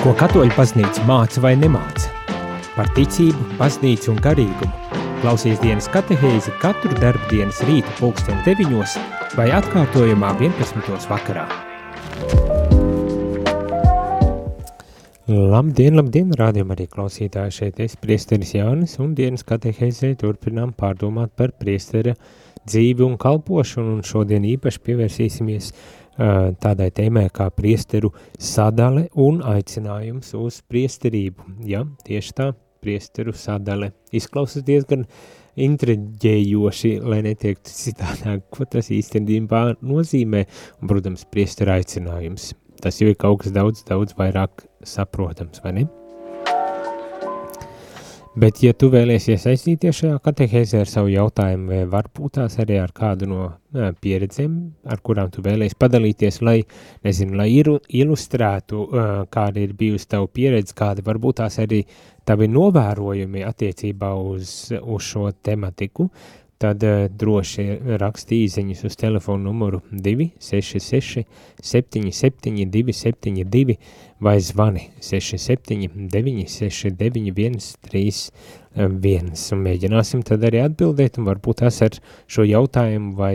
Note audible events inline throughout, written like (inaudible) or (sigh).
Ko katoļu baznīca māca vai nemāca? Par ticību, baznīcu un garīgumu. Klausies dienas katehēzi katru darbdienas rītu pulksten 9 vai atkārtojumā 11. vakarā. Labdien, labdien, rādījum arī klausītāji šeit es, priesteris Jānis, un dienas katehēzē turpinām pārdomāt par priestera dzīvi un kalpošanu, un šodien īpaši pievērsīsimies uh, tādai tēmai kā priesteru sadale un aicinājums uz priesterību. Ja, tieši tā, priesteru sadale. Izklausas diezgan intriģējoši, lai neteiktu citādāk, ko tas īstenībā nozīmē, un, protams, priesteru aicinājums. Tas jau ir kaut kas daudz, daudz vairāk saprotams, vai ne? Bet, ja tu vēlies iesaistīties šajā katehēzē ar savu jautājumu, vai varbūt tās arī ar kādu no jā, pieredzēm, ar kurām tu vēlies padalīties, lai, nezinu, lai ilustrētu, kāda ir bijusi tavu pieredze, kāda varbūt tās arī tavi novērojumi attiecībā uz, uz šo tematiku, tad uh, droši raksti īziņus uz telefonu numuru 266 77 272 vai zvani 67 969 131 un mēģināsim tad arī atbildēt un varbūt tās ar šo jautājumu vai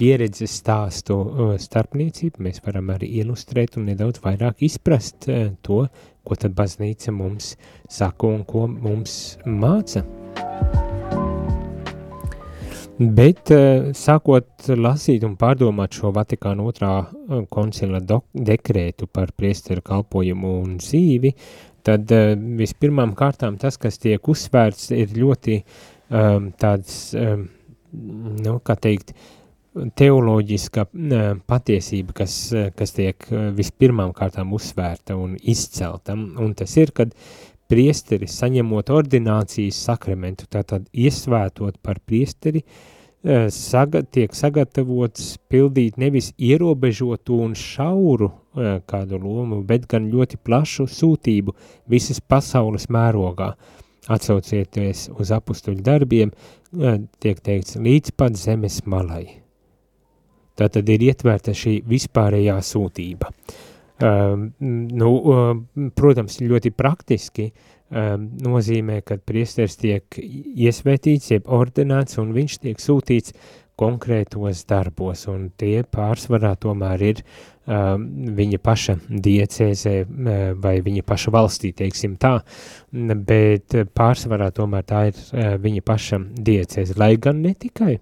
pieredzes stāstu uh, starpniecību mēs varam arī ilustrēt un nedaudz vairāk izprast uh, to, ko tad baznīca mums saka un ko mums māca. Bet eh, sākot lasīt un pārdomāt šo Vatikāna otrā eh, koncila dekrētu par priesteru kalpojumu un dzīvi, tad eh, vispirmām kārtām tas, kas tiek uzsvērts, ir ļoti um, tāds, um, nu, kā teikt, teoloģiska patiesība, kas, kas tiek vispirmām kārtām uzsvērta un izcelta, un tas ir, kad priesteri saņemot ordinācijas sakramentu, tātad iesvētot par priesteri, eh, saga, tiek sagatavots pildīt nevis ierobežotu un šauru eh, kādu lomu, bet gan ļoti plašu sūtību visas pasaules mērogā. Atsaucieties uz apustuļu darbiem, eh, tiek teikts līdz pat zemes malai. Tātad ir ietverta šī vispārējā sūtība. Uh, nu, protams, ļoti praktiski nozīmē, ka priesteris tiek iesvētīts, jeb ordinēts, un viņš tiek sūtīts konkrētos darbos, un tie pārsvarā tomēr ir um, viņa paša diecēzē vai viņa paša valstī, teiksim tā, bet pārsvarā tomēr tā ir uh, viņa paša diecēze, lai gan ne tikai,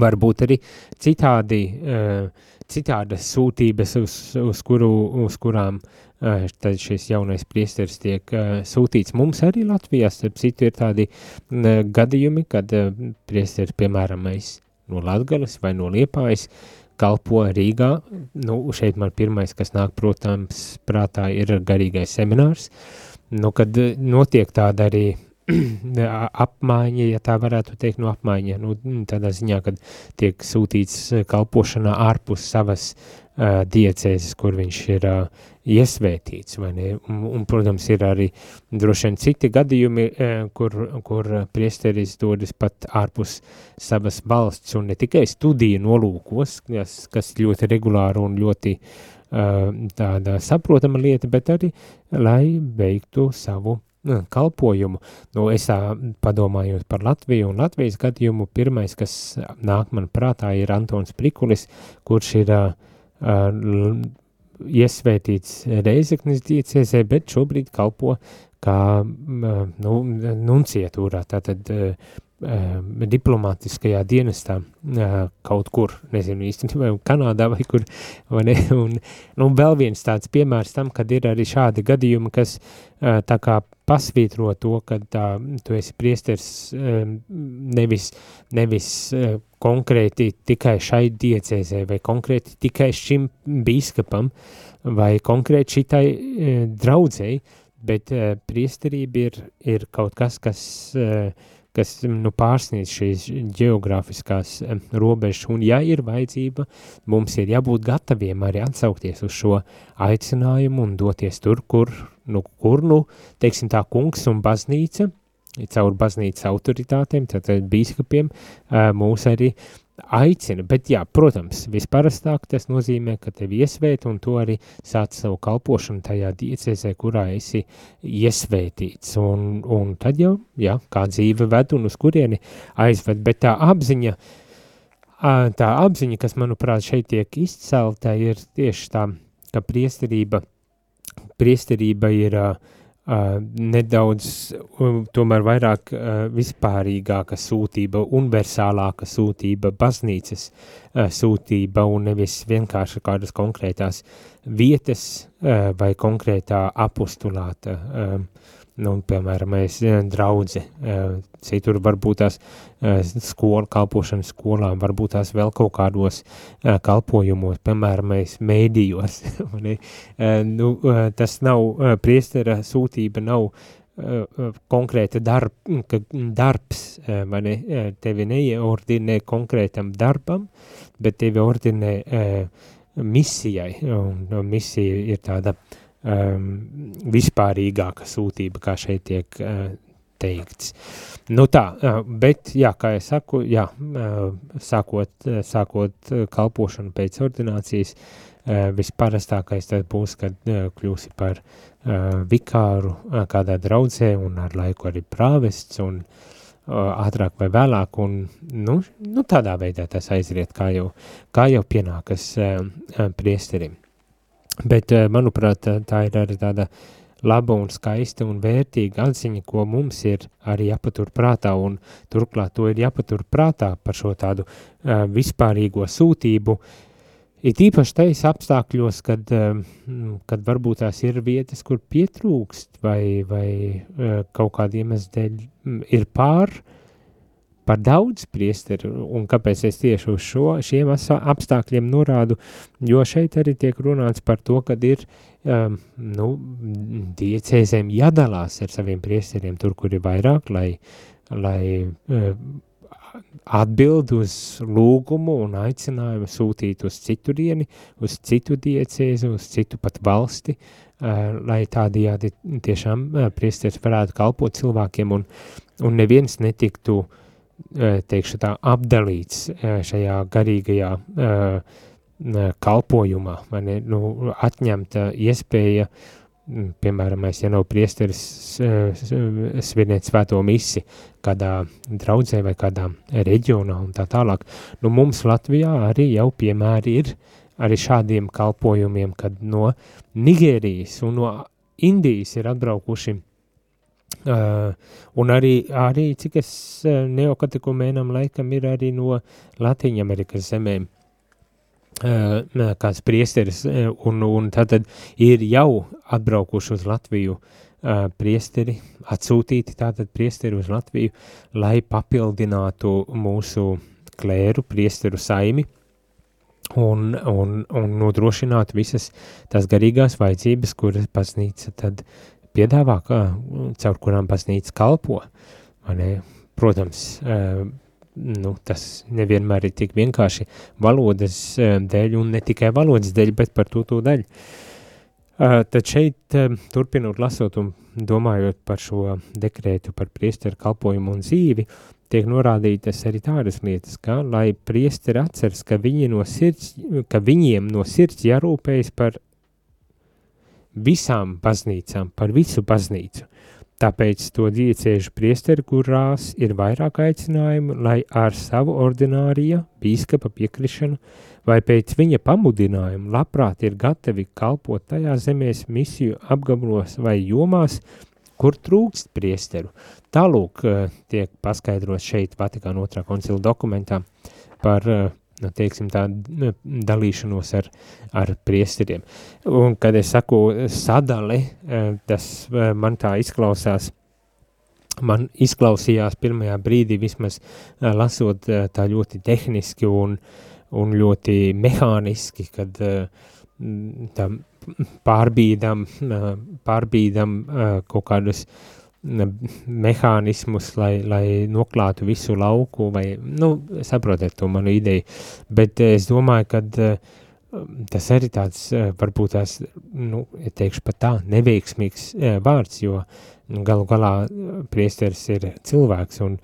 varbūt arī citādi uh, citādas sūtības, uz, uz, kuru, uz kurām uh, tad šis jaunais priesteris tiek uh, sūtīts. Mums arī Latvijā, starp citu, ir tādi uh, gadījumi, kad priesteris, piemēram, no Latgales vai no Liepājas, kalpo Rīgā. Nu, šeit man pirmais, kas nāk, protams, prātā ir garīgais seminārs. Nu, kad notiek tāda arī (clears throat) apmaiņa, ja tā varētu teikt, no apmaiņa, nu, tādā ziņā, kad tiek sūtīts eh, kalpošanā ārpus savas uh, diecēzes, kur viņš ir uh, iesvētīts, vai ne, un, un, protams, ir arī droši vien citi gadījumi, uh, kur, kur priesteris dodas pat ārpus savas valsts, un ne tikai studiju nolūkos, kas, kas ļoti regulāri un ļoti uh, tāda saprotama lieta, bet arī, lai veiktu savu kalpojumu. Nu, es tā padomājot par Latviju un Latvijas gadījumu, pirmais, kas nāk man prātā, ir Antons Prikulis, kurš ir uh, uh, iesvētīts Reizeknis diecēzē, bet šobrīd kalpo kā uh, nu, nuncietūrā, tātad uh, diplomātiskajā dienestā kaut kur, nezinu īstenībā, Kanādā vai kur, vai ne, un nu, vēl viens tāds piemērs tam, kad ir arī šādi gadījumi, kas tā kā pasvītro to, ka tā, tu esi priesters nevis, nevis uh, konkrēti tikai šai diecēzē vai konkrēti tikai šim bīskapam vai konkrēti šitai uh, draudzēji, bet uh, priesterība ir, ir kaut kas, kas kas nu, pārsniedz šīs geogrāfiskās robežas, un ja ir vajadzība, mums ir jābūt gataviem arī atsaukties uz šo aicinājumu un doties tur, kur, nu, kur, nu, teiksim tā, kungs un baznīca, caur baznīcas autoritātēm, tātad bīskapiem, mūs arī aicina, bet jā, protams, visparastāk tas nozīmē, ka tevi iesvēt un tu arī sāc savu kalpošanu tajā diecēzē, kurā esi iesvētīts, un, un tad jau, jā, kā dzīve ved un uz kurieni aizved, bet tā apziņa, tā apziņa, kas, manuprāt, šeit tiek izcelta, ir tieši tā, ka priesterība, priesterība ir uh, nedaudz, uh, tomēr vairāk uh, vispārīgāka sūtība, universālāka sūtība, baznīcas uh, sūtība un nevis vienkārši kādas konkrētās vietas uh, vai konkrētā apostulāta uh, nu, piemēram, mēs draudzi, citur varbūt tās skola, kalpošanas skolām, varbūt tās vēl kaut kādos kalpojumos, piemēram, mēs mēdījos. (laughs) nu, tas nav, priestera sūtība nav konkrēta darb, darbs, vai ne, tevi neieordinē konkrētam darbam, bet tevi ordinē misijai, un misija ir tāda uh, um, vispārīgāka sūtība, kā šeit tiek uh, teikts. Nu tā, uh, bet, jā, kā es saku, jā, uh, sākot, uh, sākot kalpošanu pēc ordinācijas, uh, visparastākais tad būs, kad uh, kļūsi par uh, vikāru uh, kādā draudzē un ar laiku arī prāvests un uh, ātrāk vai vēlāk, un nu, nu tādā veidā tas aizriet, kā jau, kā jau pienākas uh, priesterim. Bet, eh, manuprāt, tā ir arī tāda laba un skaista un vērtīga atziņa, ko mums ir arī jāpatur prātā, un turklāt to ir jāpatur prātā par šo tādu uh, vispārīgo sūtību, it īpaši tais apstākļos, kad, uh, kad varbūt tās ir vietas, kur pietrūkst vai, vai uh, kaut kādiem iemesdēļ ir pār, uh, par daudz priesteru, un kāpēc es tieši uz šo, šiem apstākļiem norādu, jo šeit arī tiek runāts par to, kad ir, um, nu, diecēzēm jādalās ar saviem priesteriem tur, kur ir vairāk, lai, lai um, atbild uz lūgumu un aicinājumu sūtīt uz citurieni, uz citu diecēzi, uz citu pat valsti, uh, lai tādījādi tiešām uh, priesteris varētu kalpot cilvēkiem un, un neviens netiktu uh, teikšu tā, apdalīts šajā garīgajā kalpojumā, vai ne, nu, atņemta iespēja, piemēram, mēs, ja nav priesteris svinēt svēto misi kādā draudzē vai kādā reģionā un tā tālāk. Nu, mums Latvijā arī jau piemēri ir arī šādiem kalpojumiem, kad no Nigērijas un no Indijas ir atbraukuši Uh, un arī, arī, cik es uh, neokatiku mēnam laikam, ir arī no Latīņamerikas zemēm uh, kāds priesteris, uh, un, un tātad ir jau atbraukuši uz Latviju uh, priesteri, atsūtīti tātad priesteri uz Latviju, lai papildinātu mūsu klēru, priesteru saimi, un, un, un nodrošinātu visas tās garīgās vajadzības, kuras baznīca tad piedāvā, kā, caur kurām baznīca kalpo. Protams, nu, tas nevienmēr ir tik vienkārši valodas dēļ, un ne tikai valodas dēļ, bet par to to daļu. Tad šeit, turpinot lasot un domājot par šo dekrētu par priesteru kalpojumu un dzīvi, tiek norādītas arī tādas lietas, ka, lai priesteri atceras, ka, viņi no sirds, ka viņiem no sirds jārūpējas par visām baznīcām, par visu baznīcu. Tāpēc to diecēžu priesteri, kurās ir vairāk aicinājumu, lai ar savu ordinārija, bīskapa piekrišanu vai pēc viņa pamudinājumu labprāt ir gatavi kalpot tajā zemēs misiju apgabalos vai jomās, kur trūkst priesteru. Tālūk eh, tiek paskaidrots šeit Vatikāna otrā koncila dokumentā par uh, teiksim, tā nu, dalīšanos ar, ar priesteriem. Un, kad es saku sadali, eh, tas eh, man tā izklausās, man izklausījās pirmajā brīdī vismaz eh, lasot tā ļoti tehniski un, un ļoti mehāniski, kad tā pārbīdam, pārbīdam kaut kādus uh, mehānismus, lai, lai noklātu visu lauku, vai, nu, saprotiet to manu ideju, bet es domāju, ka tas arī tāds, varbūt tās, nu, teikšu pat tā, neveiksmīgs vārds, jo nu, galu galā priesteris ir cilvēks, un,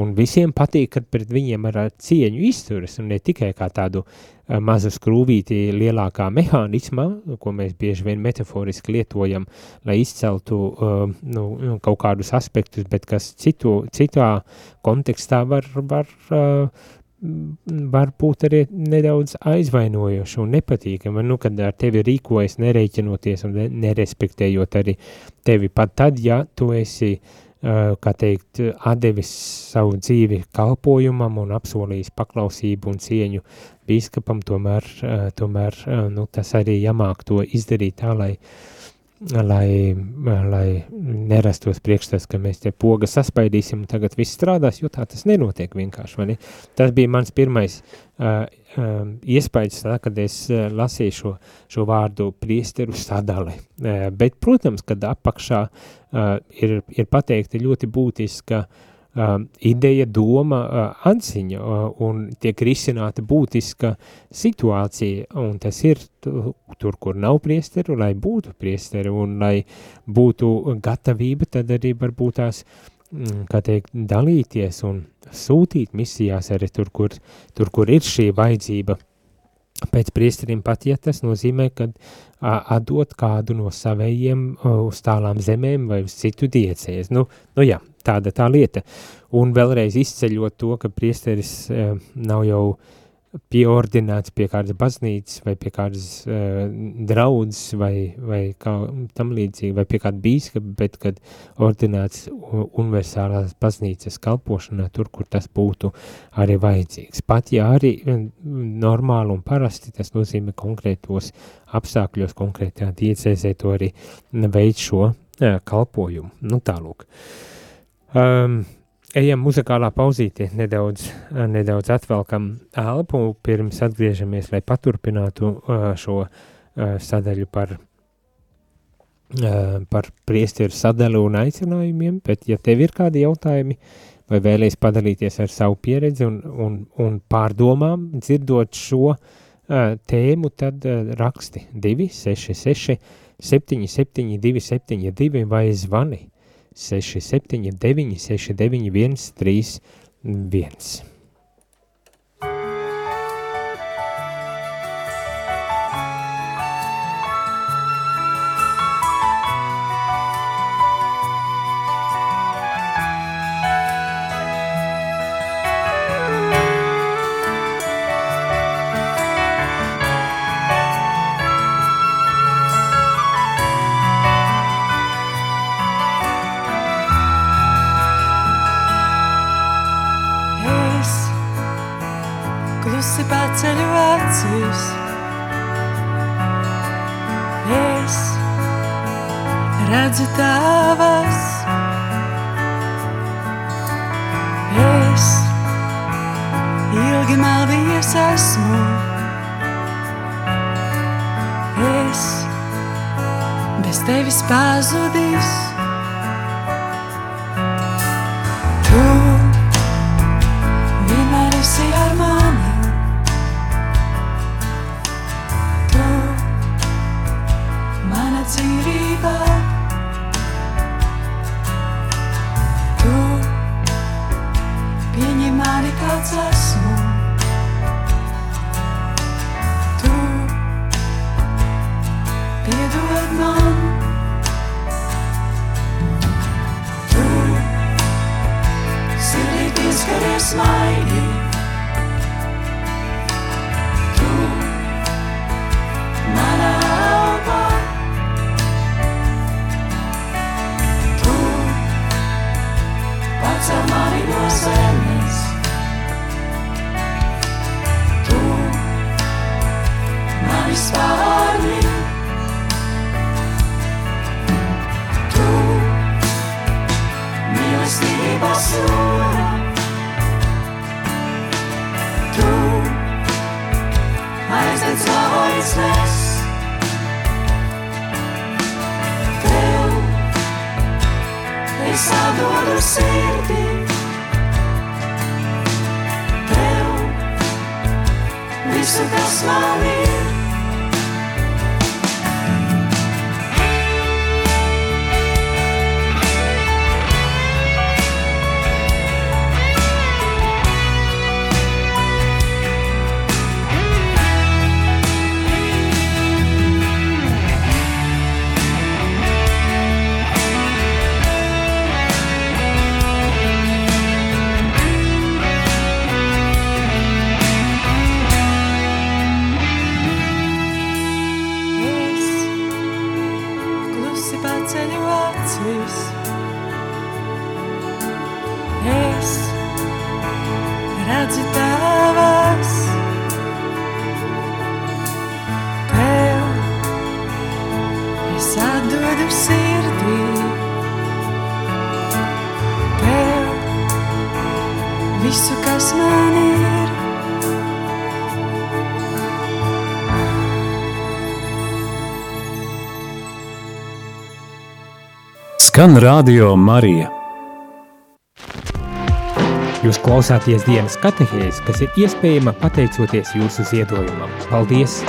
un visiem patīk, kad pret viņiem ar cieņu izturas, un ne tikai kā tādu mazu skrūvīti lielākā mehānismā, ko mēs bieži vien metaforiski lietojam, lai izceltu nu, nu, kaut kādus aspektus, bet kas citu, citā kontekstā var, var var būt arī nedaudz aizvainojoši un nepatīkami, nu, kad ar tevi rīkojas nereiķinoties un nerespektējot arī tevi pat tad, ja tu esi uh, kā teikt, atdevis savu dzīvi kalpojumam un apsolījis paklausību un cieņu bīskapam, tomēr, eh, tomēr eh, nu, tas arī jāmāk to izdarīt tā, lai, lai, lai nerastos priekšstats, ka mēs te poga saspaidīsim un tagad viss strādās, jo tā tas nenotiek vienkārši, vai ne? Tas bija mans pirmais uh, um, iespējas, tā, kad es uh, lasīju šo, šo vārdu priesteru sadali. Uh, bet, protams, kad apakšā uh, ir, ir pateikti ļoti būtiska uh, ideja, doma, uh, atziņa uh, un tiek risināta būtiska situācija, un tas ir tur, kur nav priesteru, lai būtu priesteri un lai būtu gatavība, tad arī varbūt tās uh, Mm, kā teikt, dalīties un sūtīt misijās arī tur, kur, tur, kur ir šī vajadzība. Pēc priesteriem pat, ja tas nozīmē, ka atdot kādu no savējiem uz tālām zemēm vai uz citu diecēs. Nu, nu jā, tāda tā lieta. Un vēlreiz izceļot to, ka priesteris nav jau uh, pieordinēts pie kādas baznīcas vai pie kādas uh, draudzes vai, vai kā tam līdzīgi, vai pie kāda bīskapa, bet kad ordinēts universālās baznīcas kalpošanā tur, kur tas būtu arī vajadzīgs. Pat ja arī normāli un parasti tas nozīmē konkrētos apstākļos, konkrētā diecēzē to arī veids šo uh, kalpojumu. Nu tālūk. Um, ejam muzikālā pauzītē, nedaudz, nedaudz atvelkam elpu, pirms atgriežamies, lai paturpinātu šo sadaļu par, par priesteru sadalu un aicinājumiem, bet ja tev ir kādi jautājumi vai vēlies padalīties ar savu pieredzi un, un, un pārdomām, dzirdot šo tēmu, tad raksti 266 77 272 vai zvani 679 691 31. esi. Es redzu tavas, es ilgi meldies esmu. Es bez tevis pazudis. servirte. Skan Radio Marija. Jūs klausāties dienas katehēs, kas ir iespējama pateicoties jūsu ziedojumam. Paldies!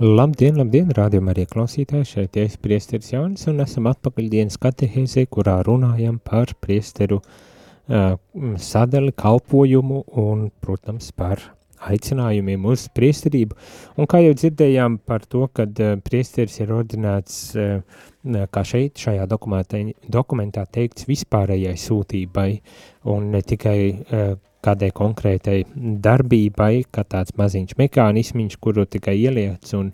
Labdien, labdien, rādījumā arī klausītāji, šeit es priesteris Jānis un esam atpakaļ dienas katehēzē, kurā runājam par priesteru uh, sadali, kalpojumu un, protams, par aicinājumiem uz priesterību. Un kā jau dzirdējām par to, kad uh, priesteris ir ordinēts, uh, kā šeit šajā dokumentā, dokumentā teikts, vispārējai sūtībai un ne tikai uh, kādai konkrētai darbībai, kā tāds maziņš mekānismiņš, kuru tikai ieliec un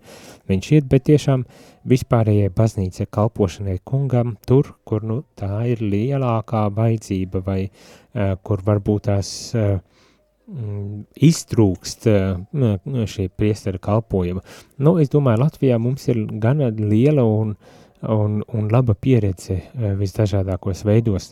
viņš iet, bet tiešām vispārējai baznīca kalpošanai kungam tur, kur nu, tā ir lielākā vajadzība vai uh, kur varbūt tās uh, iztrūkst eh, šī priestera kalpojuma. Nu, es domāju, Latvijā mums ir gana liela un, un, un laba pieredze eh, visdažādākos veidos.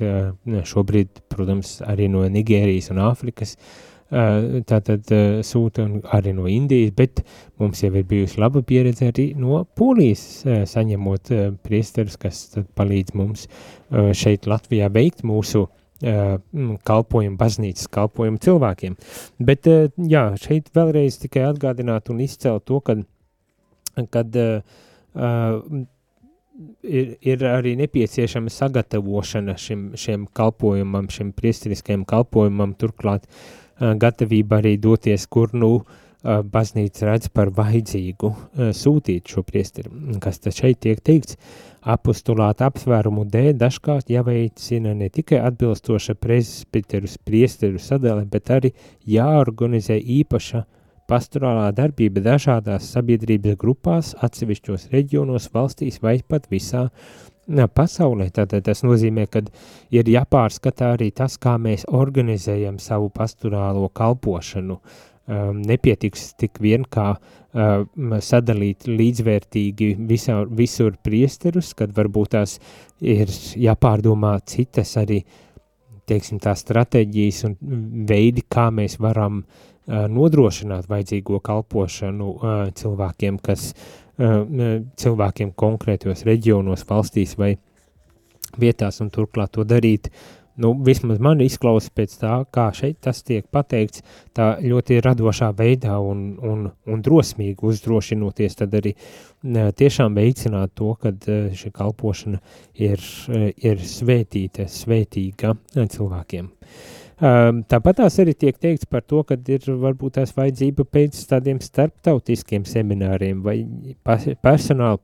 Šobrīd, protams, arī no Nigērijas un Āfrikas eh, tātad sūta arī no Indijas, bet mums jau ir bijusi laba pieredze arī no Polijas saņemot priesterus, kas palīdz mums šeit Latvijā veikt mūsu uh, Mm, kalpojumu, baznīcas kalpojumu cilvēkiem. Bet, jā, šeit vēlreiz tikai atgādināt un izcelt to, kad, kad uh, ir, ir arī nepieciešama sagatavošana šim, šiem kalpojumam, šim priestiriskajam kalpojumam, turklāt gatavība arī doties, kur nu uh, baznīca redz par vajadzīgu uh, sūtīt šo priesteri, kas tad šeit tiek teikts, uh, apostulāta apsvērumu dēļ dažkārt jāveicina ne tikai atbilstoša presbiteru priesteru sadale, bet arī jāorganizē īpaša pastorālā darbība dažādās sabiedrības grupās, atsevišķos reģionos, valstīs vai pat visā pasaulē. Tātad tas nozīmē, ka ir jāpārskatā arī tas, kā mēs organizējam savu pastorālo kalpošanu. Um, nepietiks tik vien kā uh, sadalīt līdzvērtīgi visā, visur priesterus, kad varbūt tās ir jāpārdomā citas arī, teiksim, tās stratēģijas un veidi, kā mēs varam uh, nodrošināt vajadzīgo kalpošanu uh, cilvēkiem, kas uh, cilvēkiem konkrētos reģionos, valstīs vai vietās un turklāt to darīt. uh, nu, vismaz man izklausās pēc tā, kā šeit tas tiek pateikts, tā ļoti radošā veidā un, un, un drosmīgi uzdrošinoties, tad arī tiešām veicināt to, ka šī kalpošana ir, ir svētīta, svētīga cilvēkiem. Tāpat tās arī tiek teikts par to, ka ir varbūt tās vajadzība pēc tādiem starptautiskiem semināriem vai personāla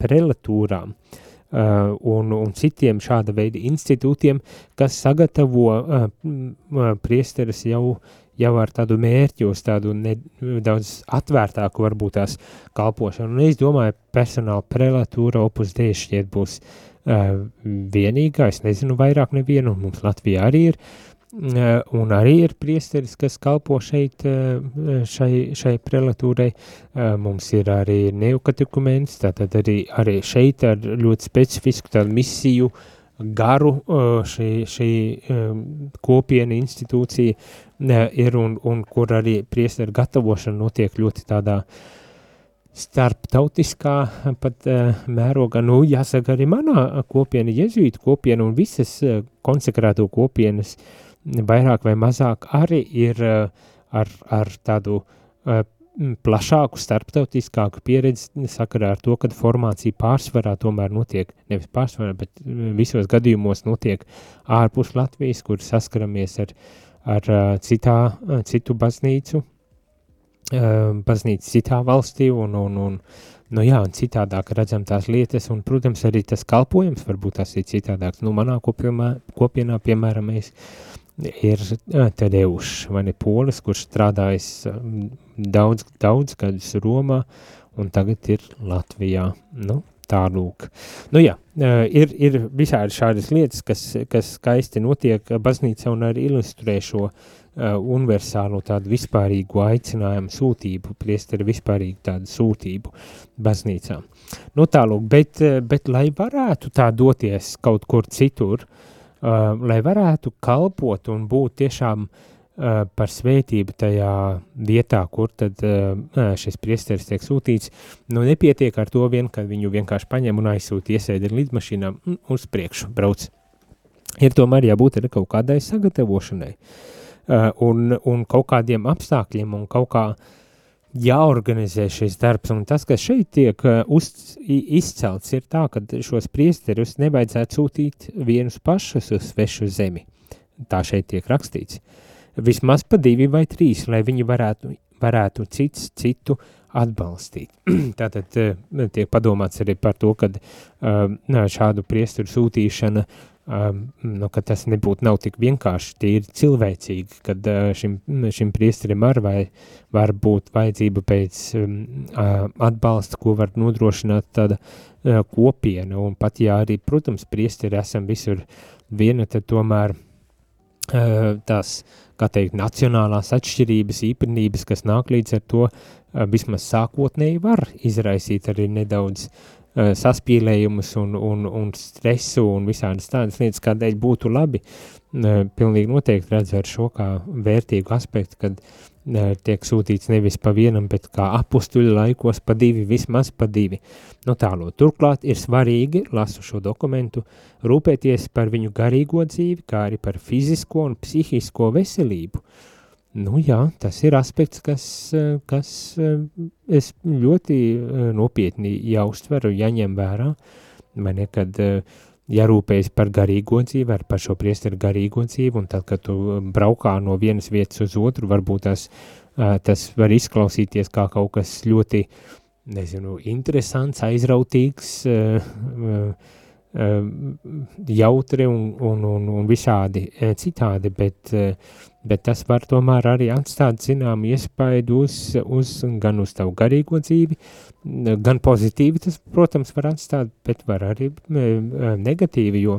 prelatūrām. Uh, un, un citiem šāda veida institūtiem, kas sagatavo uh, priesteris jau, jau ar tādu mērķi, uz tādu ne, daudz atvērtāku varbūt tās kalpošanu. Un es domāju, personāla prelatūra opus dēļ šķiet būs uh, vienīgā, es nezinu vairāk nevienu, mums Latvijā arī ir, uh, Eh, un arī ir priesteris, kas kalpo šeit, eh, šai, šai prelatūrai. Eh, mums ir arī neokatekuments, tātad arī, arī šeit ar ļoti specifisku tādu misiju garu šī, šī kopiena institūcija ir un, un kur arī priesteru gatavošana notiek ļoti tādā starptautiskā pat uh, mērogā, nu jāsaka arī manā kopiena, jezuītu kopiena un visas uh, konsekrēto kopienas uh, vairāk vai mazāk arī ir eh, ar, ar tādu uh, plašāku, starptautiskāku pieredzi sakarā ar to, ka formācija pārsvarā tomēr notiek, nevis pārsvarā, bet visos gadījumos notiek ārpus Latvijas, kur saskaramies ar, ar citā, citu baznīcu, baznīcu citā valstī un, un, un, nu jā, un citādāk redzam tās lietas, un, protams, arī tas kalpojums varbūt tas ir citādāks. Nu, manā kopienā, kopienā piemēram, mēs ir Tadeušs, vai ne polis, kurš strādājis daudz, daudz gadus Romā, un tagad ir Latvijā. Nu, tā lūk. Nu jā, ir, ir visādi šādas lietas, kas, kas skaisti notiek baznīca un arī ilustrē šo uh, universālo tādu vispārīgu aicinājumu sūtību, priesteri vispārīgu tādu sūtību baznīcām. Nu tā lūk, bet, bet lai varētu tā doties kaut kur citur, uh, lai varētu kalpot un būt tiešām uh, Uh, par svētību tajā vietā, kur tad uh, uh, šis priesteris tiek sūtīts, nu nepietiek ar to vien, ka viņu vienkārši paņem un aizsūta iesēdi ar lidmašīnām un uz priekšu brauc. Ir tomēr jābūt arī kaut kādai sagatavošanai un, un kaut kādiem apstākļiem un kaut kā jāorganizē šis darbs, un tas, kas šeit tiek uz, izcelts, ir tā, ka šos priesterus nevajadzētu sūtīt vienus pašus uz svešu zemi. Tā šeit tiek rakstīts. Vismaz pa divi vai trīs, lai viņi varētu, varētu cits citu atbalstīt. (clears throat) Tātad eh, tiek padomāts arī par to, ka eh, šādu priesturu sūtīšana, eh, nu, ka tas nebūtu nav tik vienkārši, ir cilvēcīgi, kad šim, šim priesterim ar vai var būt vajadzība pēc atbalsta, ko var nodrošināt tāda kopiena, un pat ja arī, protams, priesteri esam visur viena, tad tomēr tās kā teikt, nacionālās atšķirības, īpatnības, kas nāk līdz ar to, vismaz sākotnēji var izraisīt arī nedaudz uh, saspīlējumus un, un, un stresu un visādas tādas lietas, kādēļ būtu labi. Uh, pilnīgi noteikti redzu ar šo kā vērtīgu aspektu, kad tiek sūtīts nevis pa vienam, bet kā apustuļu laikos pa divi, vismaz pa divi. Nu tālo, turklāt ir svarīgi, lasu šo dokumentu, rūpēties par viņu garīgo dzīvi, kā arī par fizisko un psihisko veselību. Nu jā, tas ir aspekts, kas, kas es ļoti nopietni jāuztveru, jāņem vērā, vai nekad uh, jārūpējas par garīgo dzīvi, ar par šo priesteru garīgo dzīvi, un tad, kad tu braukā no vienas vietas uz otru, varbūt tas, tas var izklausīties kā kaut kas ļoti, nezinu, interesants, aizrautīgs, jautri un, un, un, un visādi citādi, bet, bet tas var tomēr arī atstāt zinām iespaidu uz, uz gan uz tavu garīgo dzīvi, gan pozitīvi tas, protams, var atstāt, bet var arī negatīvi, jo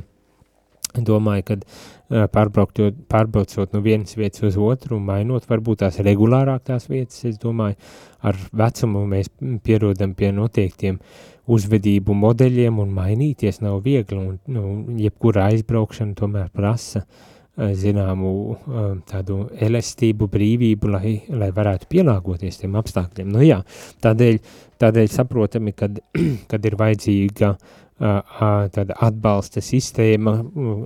domāju, ka pārbraucot no vienas vietas uz otru un mainot varbūt tās regulārāk tās vietas, es domāju, ar vecumu mēs pierodam pie noteiktiem uzvedību modeļiem un mainīties nav viegli un nu, jebkura aizbraukšana tomēr prasa Eh, zināmu eh, tādu elastību, brīvību, lai, lai varētu pielāgoties tiem apstākļiem. Nu jā, tādēļ, tādēļ saprotami, kad, (clears throat) kad ir vajadzīga eh, tāda atbalsta sistēma,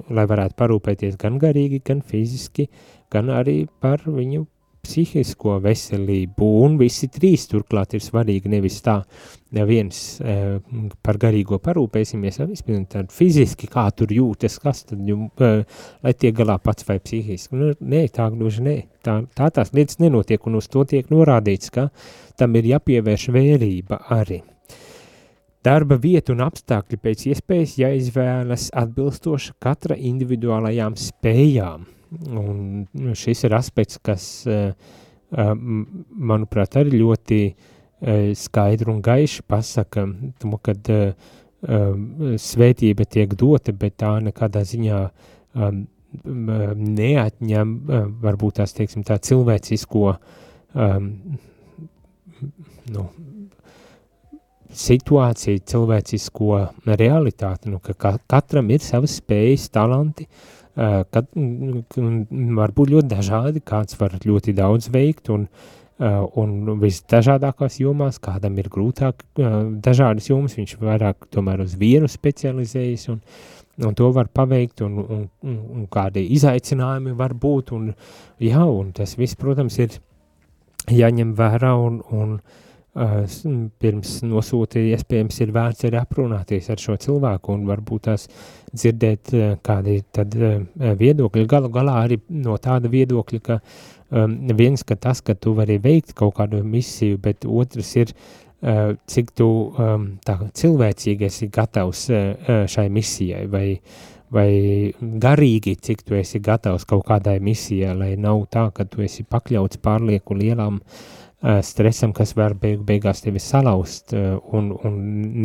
lai varētu parūpēties gan garīgi, gan fiziski, gan arī par viņu psihisko veselību, un visi trīs turklāt ir svarīgi, nevis tā, neviens e, par garīgo parūpēsimies, vispirms tad fiziski, kā tur jūtas, kas tad, jum, e, lai tiek galā pats vai psihiski. Nu, nē, tā gluži nē, tā, tā tās lietas nenotiek, un uz to tiek norādīts, ka tam ir jāpievērš vērība arī. Darba vieta un apstākļi pēc iespējas jāizvēlas atbilstoši katra individuālajām spējām, Un šis ir aspekts, kas, eh, eh, manuprāt, arī ļoti eh, skaidri un gaiši pasaka, kad svētība tiek dota, bet tā nekādā ziņā neatņem varbūt tās, teiksim, tā cilvēcisko nu, situāciju, cilvēcisko realitāti, nu, ka katram ir savas spējas, talanti, uh, kad var būt ļoti dažādi, kāds var ļoti daudz veikt un, un visdažādākās jomās, kādam ir grūtāk dažādas jomas, viņš vairāk tomēr uz vienu specializējas un, un to var paveikt un, un, un, un kādi izaicinājumi var būt un jā, un tas viss, protams, ir jāņem vērā un, un uh, pirms nosūta iespējams ir vērts arī aprunāties ar šo cilvēku un varbūt tās dzirdēt kādi tad viedokļi. Galu galā arī no tāda viedokļa, ka um, viens, ka tas, ka tu vari veikt kaut kādu misiju, bet otrs ir, uh, cik tu um, tā cilvēcīgi esi gatavs uh, šai misijai vai, vai garīgi, cik tu esi gatavs kaut kādai misijai, lai nav tā, ka tu esi pakļauts pārlieku lielam uh, stresam, kas var beig beigās tevi salauzt uh, un, un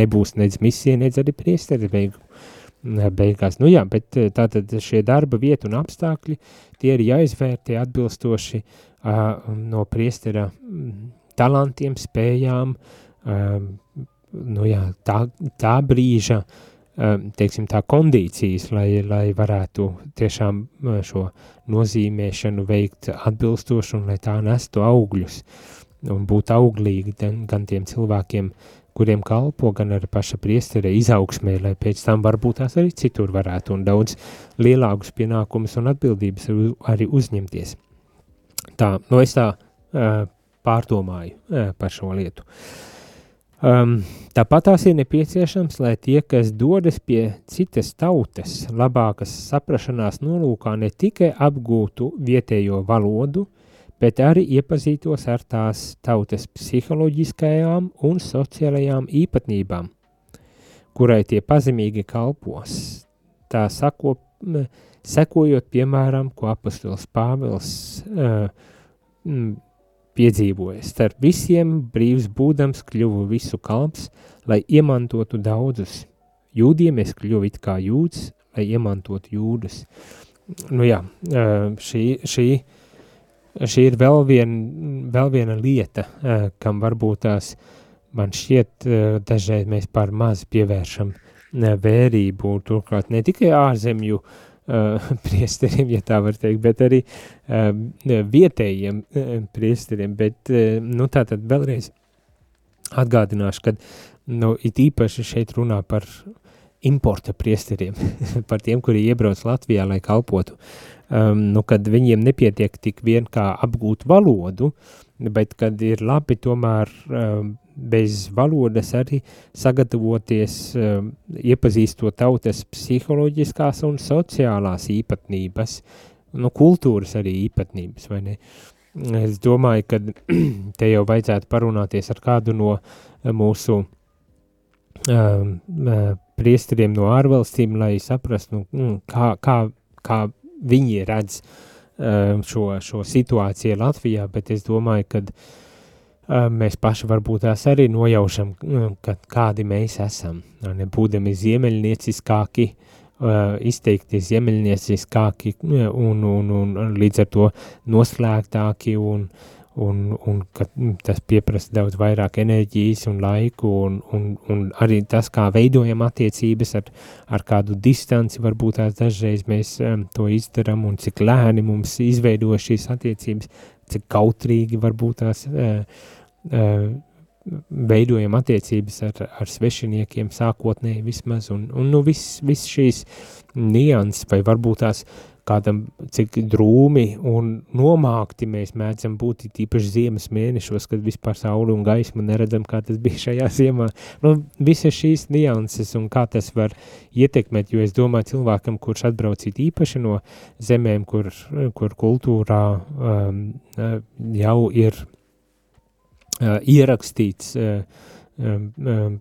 nebūs nedz misija, nedz arī priesteri beigu, uh, beigās. Nu jā, bet tātad šie darba vietu un apstākļi, tie ir jāizvērtē atbilstoši uh, no priestera talantiem, spējām, uh, nu jā, tā, tā brīža uh, teiksim, tā kondīcijas, lai, lai varētu tiešām šo nozīmēšanu veikt atbilstoši un lai tā nestu augļus un būt auglīgi gan tiem cilvēkiem, kuriem kalpo, gan arī paša priesterē izaugsmē, lai pēc tam varbūt tās arī citur varētu un daudz lielākus pienākumus un atbildības arī uzņemties. Tā, nu es tā uh, pārdomāju uh, par šo lietu. Uh, Um, tāpat tās ir nepieciešams, lai tie, kas dodas pie citas tautas, labākas saprašanās nolūkā ne tikai apgūtu vietējo valodu, bet arī iepazītos ar tās tautas psiholoģiskajām un sociālajām īpatnībām, kurai tie pazemīgi kalpos. Tā sako, sekojot, piemēram, ko apustulis Pāvils uh, piedzīvoja. Starp visiem brīvs būdams kļuvu visu kalps, lai iemantotu daudzus. Jūdiem es kļuvu it kā jūds, lai iemantotu jūdus. Nu jā, šī, šī, šī ir vēl, vien, vēl viena lieta, kam varbūt tās man šķiet dažreiz mēs par maz pievēršam vērību, turklāt ne tikai ārzemju uh, (laughs) priesteriem, ja tā var teikt, bet arī vietējiem priesteriem, bet nu tā tad vēlreiz atgādināšu, ka nu, it īpaši šeit runā par importa priesteriem, (laughs) par tiem, kuri iebrauc Latvijā, lai kalpotu, um, nu, kad viņiem nepietiek tik vien kā apgūt valodu, bet kad ir labi tomēr um, bez valodas arī sagatavoties, um, iepazīstot tautas psiholoģiskās un sociālās īpatnības, nu, kultūras arī īpatnības, vai ne? Es domāju, ka (clears throat) te jau vajadzētu parunāties ar kādu no mūsu um, uh, priesteriem no ārvalstīm, lai saprastu, nu, kā, kā, kā viņi redz um, šo, šo situāciju Latvijā, bet es domāju, ka uh, mēs paši varbūt tās arī nojaušam, ka kādi mēs esam, nebūdami ziemeļnieciskāki, izteikti ziemeļnieciskāki un, un, un, un līdz ar to noslēgtāki un, un, un ka tas pieprasa daudz vairāk enerģijas un laiku un, un, un arī tas, kā veidojam attiecības ar, ar kādu distanci, varbūt tās dažreiz mēs um, to izdaram un cik lēni mums izveido šīs attiecības, cik kautrīgi varbūt tās uh, veidojam attiecības ar, ar svešiniekiem sākotnēji vismaz, un, un nu viss vis šīs nianses, vai varbūt tās kādam, cik drūmi un nomākti mēs mēdzam būt tīpaši ziemas mēnešos, kad vispār sauli un gaismu neredzam, kā tas bija šajā ziemā. Nu, visas šīs nianses un kā tas var ietekmēt, jo es domāju cilvēkam, kurš atbraucīt īpaši no zemēm, kur, kur kultūrā um, jau ir uh, ierakstīts uh, um,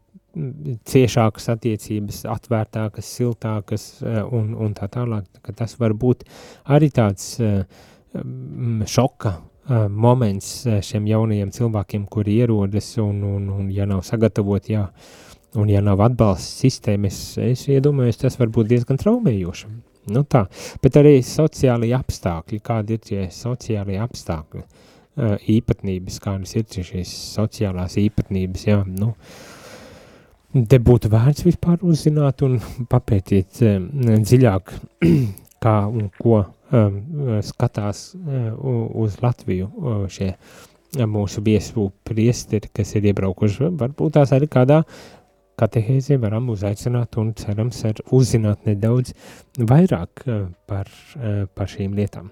ciešākas attiecības, atvērtākas, siltākas uh, un, un tā tālāk, ka tas var būt arī tāds uh, šoka uh, moments šiem jaunajiem cilvēkiem, kuri ierodas un, un, un ja nav sagatavot, jā, un ja nav atbalsts sistēmas, es iedomājos, tas var būt diezgan traumējoši. Nu tā, bet arī sociālai apstākļi, kādi ir tie sociālai apstākļi. Uh, īpatnības, kādas ir šīs sociālās īpatnības, jā, nu, te būtu vērts vispār uzzināt un papētīt dziļāk, (clears throat) kā un ko um, skatās uz Latviju šie mūsu viesu priesteri, kas ir iebraukuši, varbūt tās arī kādā katehēzē varam uzaicināt un cerams ar uzzināt nedaudz vairāk par, par šīm lietām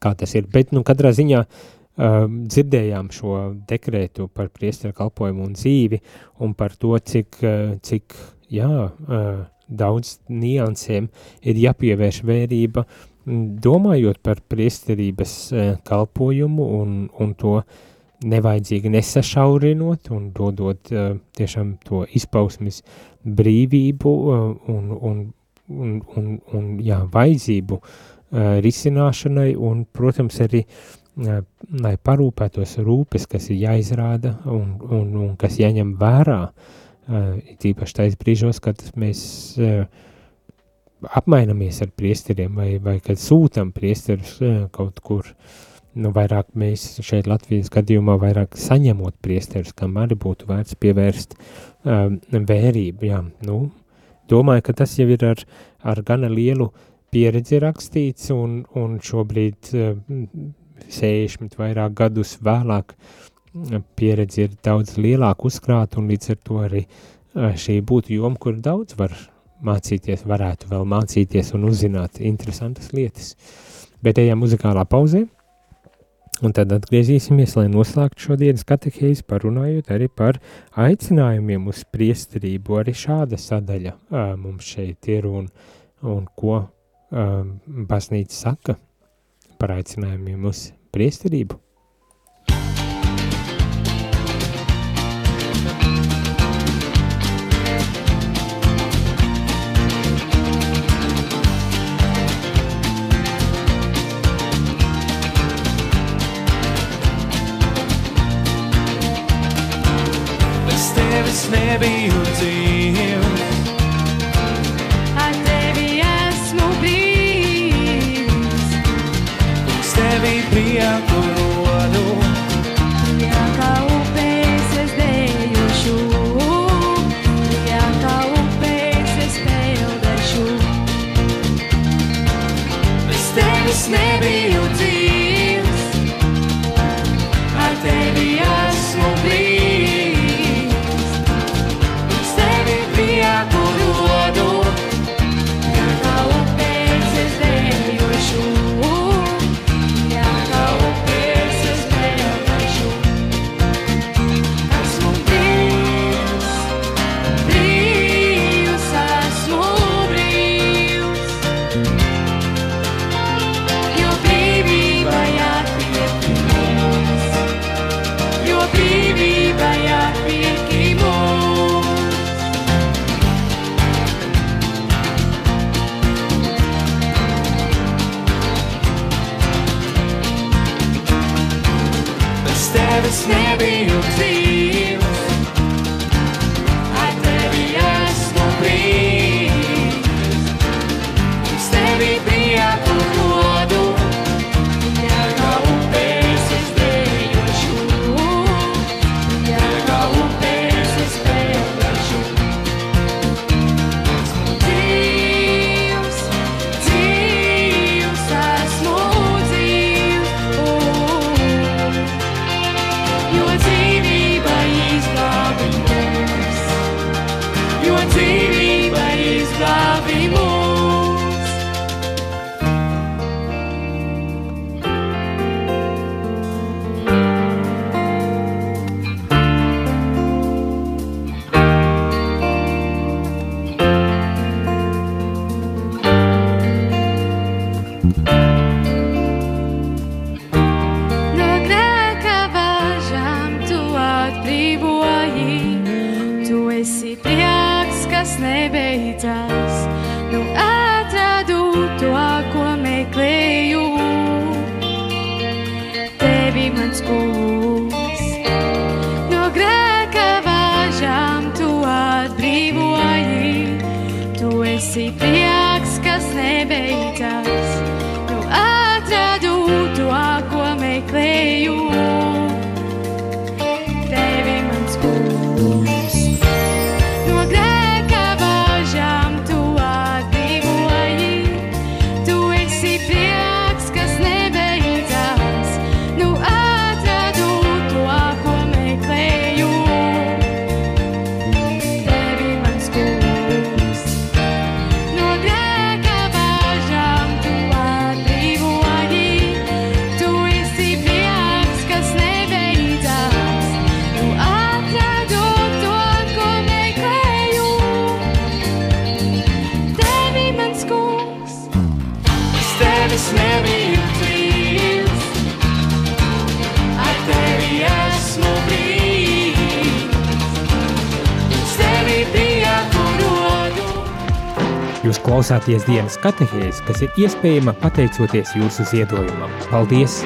kā tas ir. Bet, nu, katrā ziņā uh, dzirdējām šo dekrētu par priesteru kalpojumu un dzīvi un par to, cik, uh, cik jā, uh, daudz niansēm ir jāpievērš vērība, domājot par priesterības uh, kalpojumu un, un to nevajadzīgi nesašaurinot un dodot uh, tiešām to izpausmes brīvību uh, un, un un, un, un jā, vajadzību uh, risināšanai un, protams, arī uh, lai parūpētos rūpes, kas ir jāizrāda un, un, un kas jāņem vērā, tīpaši tais brīžos, kad mēs apmainamies ar priesteriem vai, vai kad sūtam priesterus kaut kur, nu, vairāk mēs šeit Latvijas gadījumā vairāk saņemot priesterus, kam arī būtu vērts pievērst vērību, jā, nu, domāju, ka tas jau ir ar, ar gana lielu pieredzi rakstīts un, un šobrīd 60 vairāk gadus vēlāk pieredze ir daudz lielāka uzkrāta un līdz ar to arī šī būtu joma, kur daudz var mācīties, varētu vēl mācīties un uzzināt interesantas lietas. Bet ejam muzikālā pauzē, un tad atgriezīsimies, lai noslēgtu šodienas katehēzi, parunājot arī par aicinājumiem uz priesterību. Arī šāda sadaļa mums šeit ir un, un ko baznīca saka par aicinājumiem uz priesterību. Bez tevis nebiju dzīvs. Klausāties dienas katehēs, kas ir iespējama pateicoties jūsu ziedojumam. Paldies!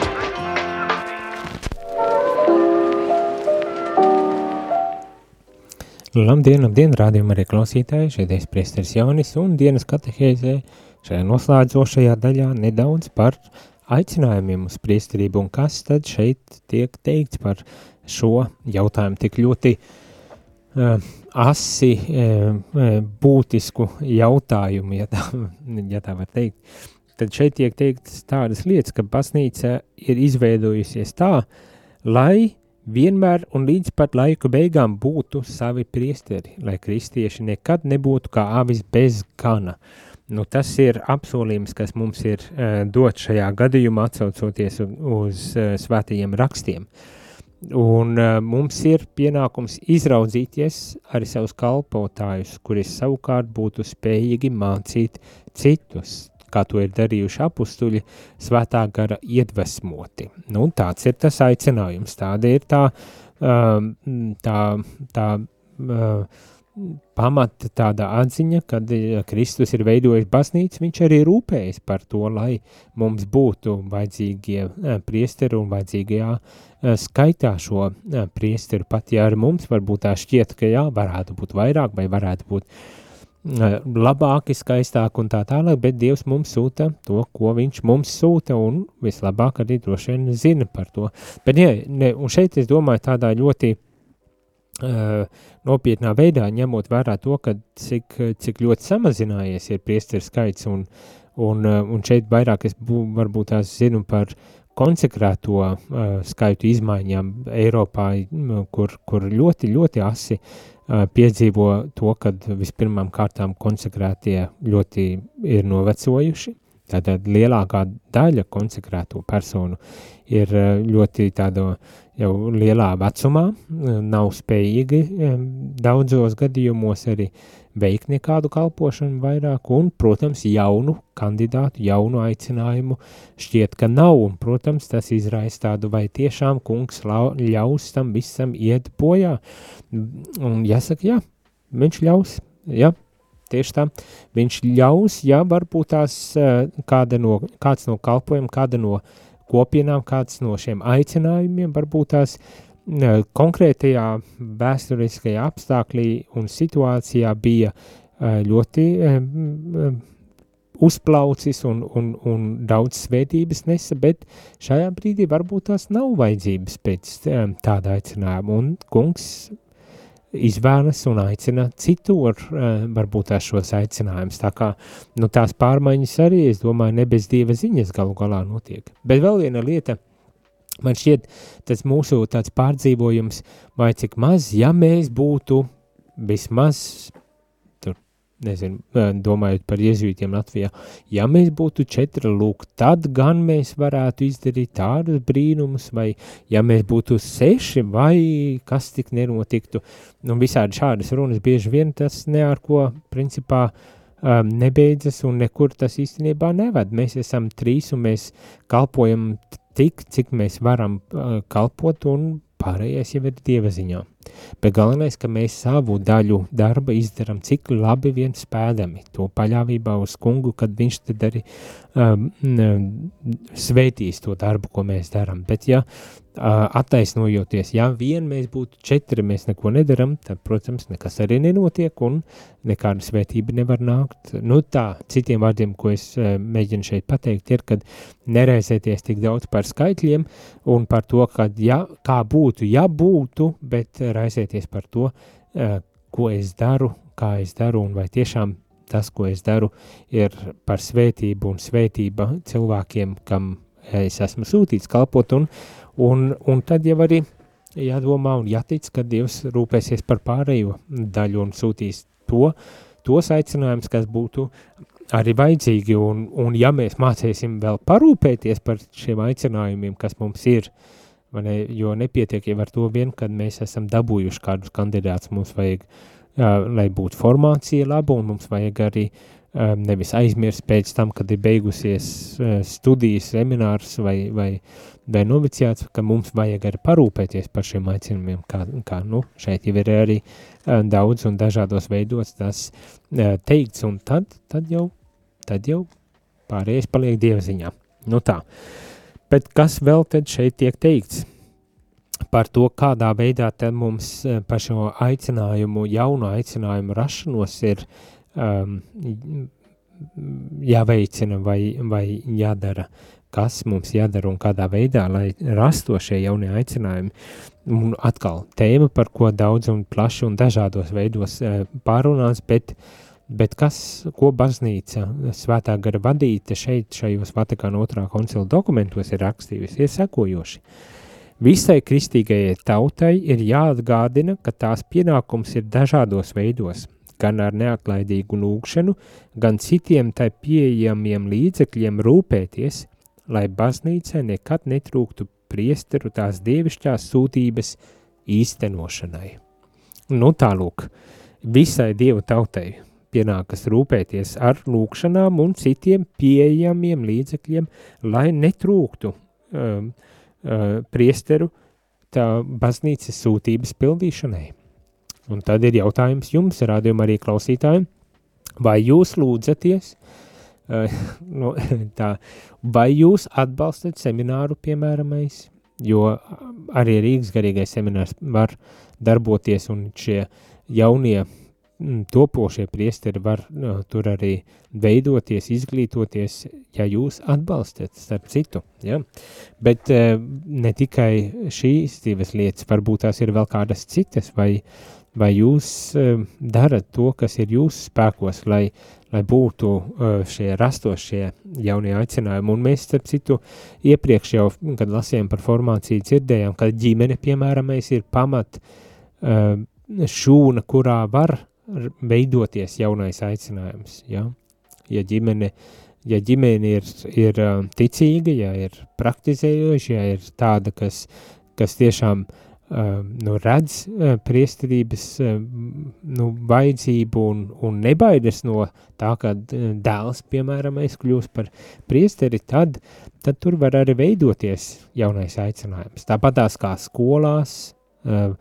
Labdien, labdien, rādījumā arī klausītāji, šeit es priesteris Jaunis un dienas katehēzē šajā noslēdzošajā daļā nedaudz par aicinājumiem uz priesterību un kas tad šeit tiek teikts par šo jautājumu tik ļoti uh, asi, uh, būtisku jautājumu, ja tā, (laughs) ja tā var teikt. Tad šeit tiek teikts tādas lietas, ka pasnīca ir izveidojusies tā, lai vienmēr un līdz pat laiku beigām būtu savi priesteri, lai kristieši nekad nebūtu kā avis bez gana. Nu, tas ir apsolījums, kas mums ir uh, dots šajā gadījumā, atsaucoties uz, uz uh, svētajiem rakstiem. Un uh, mums ir pienākums izraudzīties arī savus kalpotājus, kuri savukārt būtu spējīgi mācīt citus, kā to ir darījuši apustuļi, svētā gara iedvesmoti. Nu, tāds ir tas aicinājums, tāda ir tā, um, tā, tā uh, pamata tāda atziņa, kad Kristus ir veidojis baznīcu, viņš arī rūpējas par to, lai mums būtu vajadzīgie uh, priesteri un vajadzīgajā uh, skaitā šo priesteru, pat ja ar mums varbūt tā šķiet, ka jā, varētu būt vairāk vai varētu būt labāki, skaistāki un tā tālāk, bet Dievs mums sūta to, ko viņš mums sūta un vislabāk arī droši vien zina par to. Bet jā, ne, un šeit es domāju tādā ļoti uh, nopietnā veidā, ņemot vērā to, cik, cik ļoti samazinājies ir priesteru skaits un, un, uh, un šeit vairāk es bū, varbūt tās zinu par konsekrēto uh, skaitu izmaiņām Eiropā, kur, kur ļoti, ļoti asi uh, piedzīvo to, ka vispirmām kārtām konsekrētie ļoti ir novecojuši. Tātad lielākā daļa konsekrēto personu ir ļoti tāda jau lielā vecumā, nav spējīgi daudzos gadījumos arī veikt nekādu kalpošanu vairāk, un, protams, jaunu kandidātu, jaunu aicinājumu šķiet, ka nav, un, protams, tas izraisa tādu, vai tiešām kungs ļaus tam visam iet bojā, un jāsaka, jā, viņš ļaus, jā, tieši tā, viņš ļaus, ja varbūt tās kāda no, kāds no kalpojumiem, kāda no kopienām, kāds no šiem aicinājumiem, varbūt tās konkrētajā vēsturiskajā apstāklī un situācijā bija ļoti uzplaucis un, un, un daudz svētības nesa, bet šajā brīdī varbūt tās nav vajadzības pēc tāda aicinājuma, un kungs izvēlas un aicina citur varbūt tās šos aicinājumus, tā kā nu, tās pārmaiņas arī, es domāju, ne bez dieva ziņas galu galā notiek. Bet vēl viena lieta – Man šķiet, tas mūsu tāds pārdzīvojums, vai cik maz, ja mēs būtu vismaz, nezinu, domājot par jezuītiem Latvijā, ja mēs būtu četri lūk, tad gan mēs varētu izdarīt tādus brīnumus, vai ja mēs būtu seši, vai kas tik nenotiktu. Nu, visādi šādas runas bieži vien tas ne ar ko, principā, um, nebeidzas un nekur tas īstenībā neved. Mēs esam trīs un mēs kalpojam tik, cik mēs varam uh, kalpot, un pārējais jau ir dieva ziņā. Bet galvenais, ka mēs savu daļu darba izdaram, cik labi vien spēdami, to paļāvībā uz kungu, kad viņš tad arī um, sveitīs to darbu, ko mēs daram. Bet ja attaisnojoties, ja vien mēs būtu četri, mēs neko nedaram, tad, protams, nekas arī nenotiek un nekāda svētība nevar nākt. Nu tā, citiem vārdiem, ko es mēģinu šeit pateikt, ir, kad nereizēties tik daudz par skaitļiem un par to, ka ja, kā būtu, ja būtu, bet raizēties par to, ko es daru, kā es daru un vai tiešām tas, ko es daru, ir par svētību un svētība cilvēkiem, kam es esmu sūtīts kalpot un, Un, un tad jau arī jādomā un jātic, ka Dievs rūpēsies par pārējo daļu un sūtīs to, tos aicinājumus, kas būtu arī vajadzīgi, un, un ja mēs mācīsim vēl parūpēties par šiem aicinājumiem, kas mums ir, ne, jo nepietiek jau ar to vien, kad mēs esam dabūjuši kādus kandidātus, mums vajag, uh, lai būtu formācija laba, un mums vajag arī uh, nevis aizmirst pēc tam, kad ir beigusies uh, studijas, seminārs vai, vai vai noviciāts, ka mums vajag arī parūpēties par šiem aicinājumiem, kā, kā nu, šeit jau ir arī uh, daudz un dažādos veidos tas uh, teikts, un tad, tad jau, tad jau pārējais paliek dievziņā. Nu tā. Bet kas vēl tad šeit tiek teikts? Par to, kādā veidā tad mums par šo aicinājumu, jaunu aicinājumu rašanos ir um, jāveicina vai, vai jādara, kas mums jādara un kādā veidā, lai rasto šie jaunie aicinājumi. Un atkal tēma, par ko daudz un plaši un dažādos veidos pārunās, bet uh, Bet kas, ko baznīca svētā gara vadīta šeit, šajos Vatikāna otrā koncila dokumentos ir rakstījusi, ir sekojoši. Visai kristīgajai tautai ir jāatgādina, ka tās pienākums ir dažādos veidos, gan ar neatlaidīgu lūgšanu, gan citiem tai pieejamiem līdzekļiem rūpēties, lai baznīcai nekad netrūktu priesteru tās dievišķās sūtības īstenošanai. Nu tālūk, visai dievu tautai pienākas rūpēties ar lūkšanām un citiem pieejamiem līdzekļiem, lai netrūktu um, uh, priesteru tā baznīcas sūtības pildīšanai. Un tad ir jautājums jums, rādījumā arī klausītājiem, vai jūs lūdzaties, uh, (laughs) no, tā, vai jūs atbalstat semināru, piemēramais, jo arī Rīgas garīgais seminārs var darboties un šie jaunie Mm, topošie priesteri var uh, tur arī veidoties, izglītoties, ja jūs atbalstat starp citu, ja? Bet uh, ne tikai šīs divas lietas, varbūt tās ir vēl kādas citas, vai, vai jūs uh, darat to, kas ir jūsu spēkos, lai, lai būtu uh, šie rastos šie jaunie aicinājumi. Un mēs, starp citu, iepriekš jau, kad lasījām par formāciju, dzirdējām, ka ģimene, piemēram, ir pamat uh, šūna, kurā var veidoties jaunais aicinājums. Ja, ja ģimene, ja ģimene ir, ir um, ticīga, ja ir praktizējoša, ja ir tāda, kas, kas tiešām um, nu, redz uh, priesterības um, nu, vajadzību un, un nebaidas no tā, ka uh, dēls, piemēram, kļūst par priesteri, tad, tad tur var arī veidoties jaunais aicinājums. Tāpatās kā skolās, uh,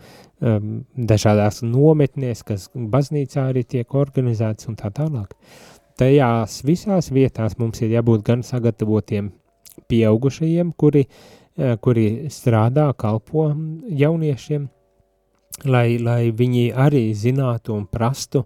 um, dažādās nometnēs, kas baznīcā arī tiek organizētas un tā tālāk. Tajās visās vietās mums ir jābūt gan sagatavotiem pieaugušajiem, kuri, uh, kuri strādā, kalpo jauniešiem, lai, lai viņi arī zinātu un prastu,